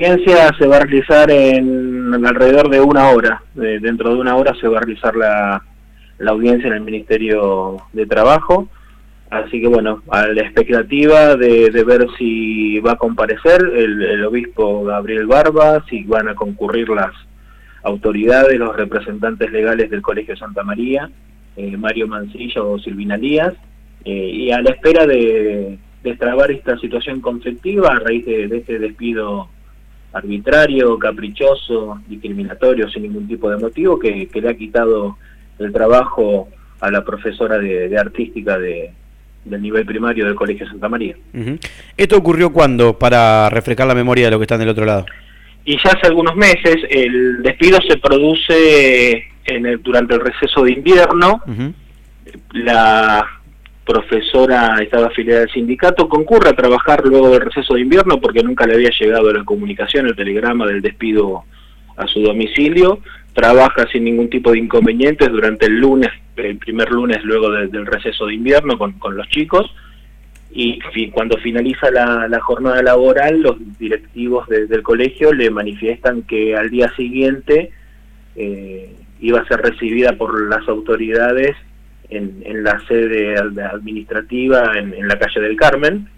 audiencia se va a realizar en, alrededor de una hora. dentro de una hora se va a realizar la, audiencia en el Ministerio de Trabajo. Así que bueno, a la expectativa de, ver si va a comparecer el, obispo Gabriel Barba, si van a concurrir las autoridades, los representantes legales del Colegio Santa María, eh, Mario Mancilla o Silvina Díaz, eh, y a la espera de, destrabar esta situación conflictiva a raíz de, este despido arbitrario, caprichoso, discriminatorio, sin ningún tipo de motivo, que, le ha quitado el trabajo a la profesora de, artística de, del nivel primario del Colegio Santa María. ¿Esto ocurrió cuándo, para refrescar la memoria de lo que están del otro lado? Y ya hace algunos meses, el despido se produce en el, durante el receso de invierno. La profesora estaba afiliada al sindicato, concurre a trabajar luego del receso de invierno porque nunca le había llegado la comunicación, el telegrama del despido a su domicilio, trabaja sin ningún tipo de inconvenientes durante el lunes, el primer lunes luego del receso de invierno con, los chicos, y cuando finaliza la, jornada laboral, los directivos del colegio le manifiestan que al día siguiente eh, iba a ser recibida por las autoridades en, la sede administrativa en, la calle del Carmen.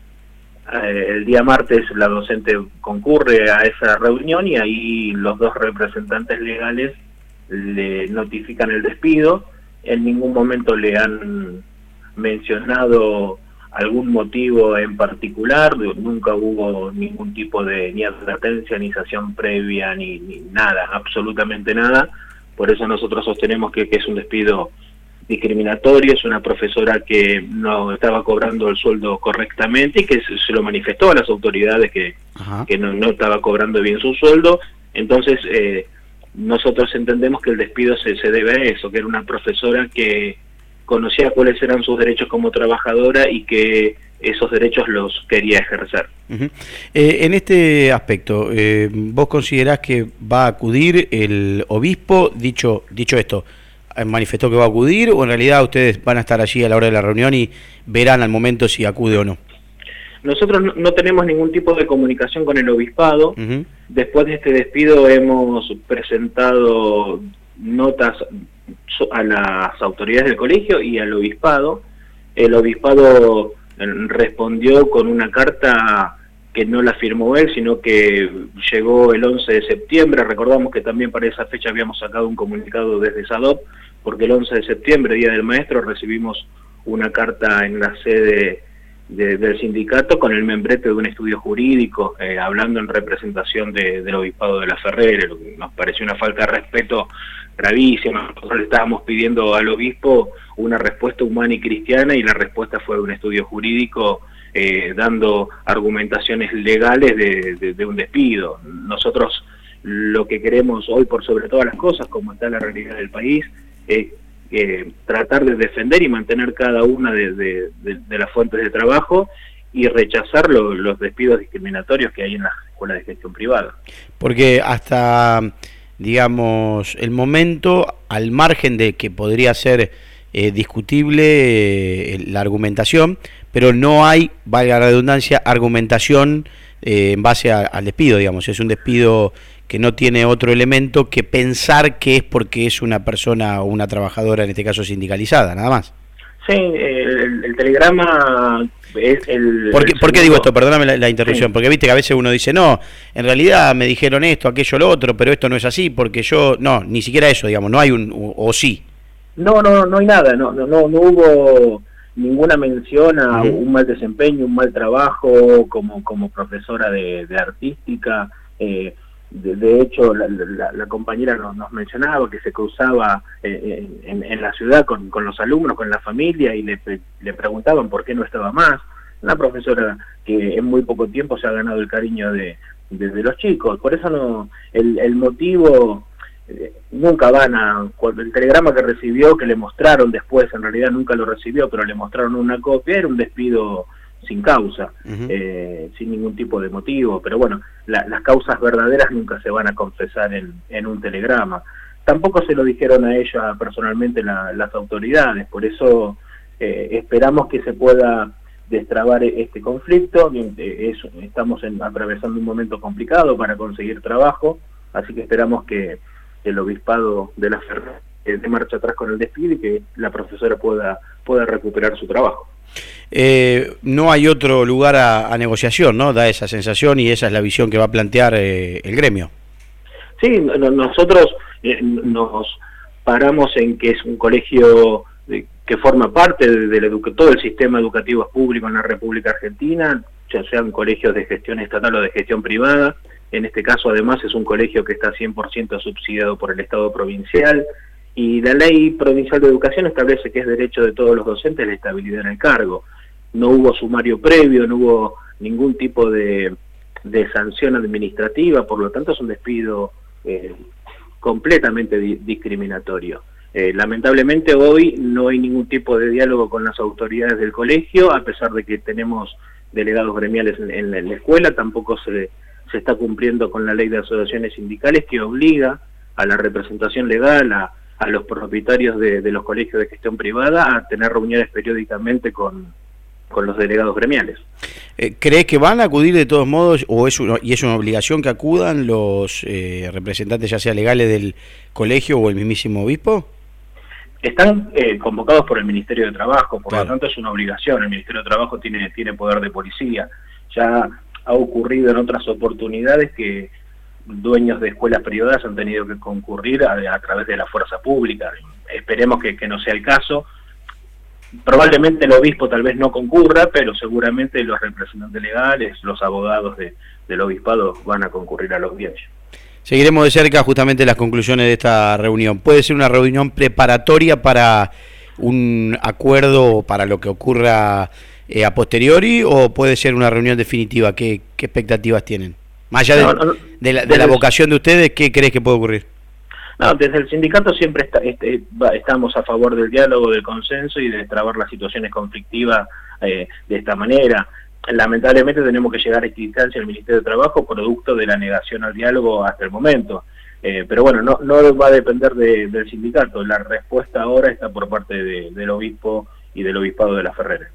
Eh, el día martes la docente concurre a esa reunión y ahí los dos representantes legales le notifican el despido. En ningún momento le han mencionado algún motivo en particular, nunca hubo ningún tipo de ni advertencia, ni sanción previa, ni, nada, absolutamente nada. Por eso nosotros sostenemos que es un despido discriminatorio, es una profesora que no estaba cobrando el sueldo correctamente y que se, lo manifestó a las autoridades que, que no, no, estaba cobrando bien su sueldo. Entonces, eh, nosotros entendemos que el despido se, se debe a eso, que era una profesora que conocía cuáles eran sus derechos como trabajadora y que esos derechos los quería ejercer. Eh, en este aspecto, eh, ¿vos considerás que va a acudir el obispo, dicho, dicho esto, manifestó que va a acudir o en realidad ustedes van a estar allí a la hora de la reunión y verán al momento si acude o no? Nosotros no, tenemos ningún tipo de comunicación con el obispado. Después de este despido hemos presentado notas a las autoridades del colegio y al obispado. El obispado eh, respondió con una carta que no la firmó él, sino que llegó el 11 de septiembre. Recordamos que también para esa fecha habíamos sacado un comunicado desde SADOP, porque el 11 de septiembre, Día del Maestro, recibimos una carta en la sede del sindicato con el membrete de un estudio jurídico, eh, hablando en representación del obispado de la Ferrera. Nos pareció una falta de respeto gravísima. Nosotros le estábamos pidiendo al obispo una respuesta humana y cristiana y la respuesta fue un estudio jurídico eh, dando argumentaciones legales de, un despido. Nosotros lo que queremos hoy por sobre todas las cosas, como está la realidad del país, es eh, tratar de defender y mantener cada una de, las fuentes de trabajo y rechazar los despidos discriminatorios que hay en las escuelas de gestión privada. Porque hasta, digamos, el momento, al margen de que podría ser eh, discutible la argumentación, pero no hay, valga la redundancia, argumentación eh, en base al despido, digamos. Es un despido que no tiene otro elemento que pensar que es porque es una persona o una trabajadora, en este caso sindicalizada, nada más. Sí, el, telegrama es el... ¿Por qué, digo esto? Perdóname la, interrupción, porque viste que a veces uno dice, no, en realidad me dijeron esto, aquello, lo otro, pero esto no es así, porque yo, no, ni siquiera eso, digamos, no hay un, o, sí. No, no, no hay nada, no, no, no hubo ninguna mención a un mal desempeño, un mal trabajo como, como profesora de, artística. Eh, de, hecho, la, compañera nos, mencionaba que se cruzaba eh, en, la ciudad con, con, los alumnos, con la familia, y le, le preguntaban por qué no estaba más. Una profesora que en muy poco tiempo se ha ganado el cariño de, de, los chicos. Por eso no el, el motivo nunca van a, el telegrama que recibió, que le mostraron después, en realidad nunca lo recibió, pero le mostraron una copia, era un despido sin causa, eh, sin ningún tipo de motivo, pero bueno, las causas verdaderas nunca se van a confesar en, en un telegrama. Tampoco se lo dijeron a ella personalmente las autoridades, por eso eh, esperamos que se pueda destrabar este conflicto. Eh, estamos atravesando un momento complicado para conseguir trabajo, así que esperamos que el obispado de la Ferrer de marcha atrás con el despido y que la profesora pueda, pueda recuperar su trabajo. Eh, no hay otro lugar a, negociación, ¿no? Da esa sensación y esa es la visión que va a plantear eh, el gremio. Sí, nosotros eh, nos paramos en que es un colegio que forma parte de, todo el sistema educativo público en la República Argentina, ya sean colegios de gestión estatal o de gestión privada. En este caso, además, es un colegio que está 100% subsidiado por el Estado provincial y la ley provincial de educación establece que es derecho de todos los docentes la estabilidad en el cargo. No hubo sumario previo, no hubo ningún tipo de, sanción administrativa, por lo tanto es un despido eh, completamente discriminatorio. Eh, lamentablemente hoy no hay ningún tipo de diálogo con las autoridades del colegio, a pesar de que tenemos delegados gremiales en, la, escuela, tampoco se, se está cumpliendo con la ley de asociaciones sindicales que obliga a la representación legal, a, a los propietarios de, los colegios de gestión privada a tener reuniones periódicamente con, los delegados gremiales. Eh, ¿Crees que van a acudir de todos modos o es y es una obligación que acudan los eh, representantes ya sea legales del colegio o el mismísimo obispo? Están eh, convocados por el Ministerio de Trabajo, por lo tanto es una obligación. El Ministerio de Trabajo tiene, tiene poder de policía. Ya ha ocurrido en otras oportunidades que dueños de escuelas privadas han tenido que concurrir a, través de la fuerza pública. Esperemos que, no sea el caso. Probablemente el obispo tal vez no concurra, pero seguramente los representantes legales, los abogados del obispado van a concurrir a los audiencia. Seguiremos de cerca justamente las conclusiones de esta reunión. ¿Puede ser una reunión preparatoria para un acuerdo para lo que ocurra eh, a posteriori o puede ser una reunión definitiva? ¿Qué, qué expectativas tienen? Más allá de, la, vocación de ustedes, ¿qué crees que puede ocurrir? No, desde el sindicato siempre este, estamos a favor del diálogo, del consenso y de trabar las situaciones conflictivas eh, de esta manera. Lamentablemente tenemos que llegar a esta instancia al Ministerio de Trabajo producto de la negación al diálogo hasta el momento. Eh, pero bueno, no, no va a depender del sindicato. La respuesta ahora está por parte del obispo y del obispado de la Ferrera.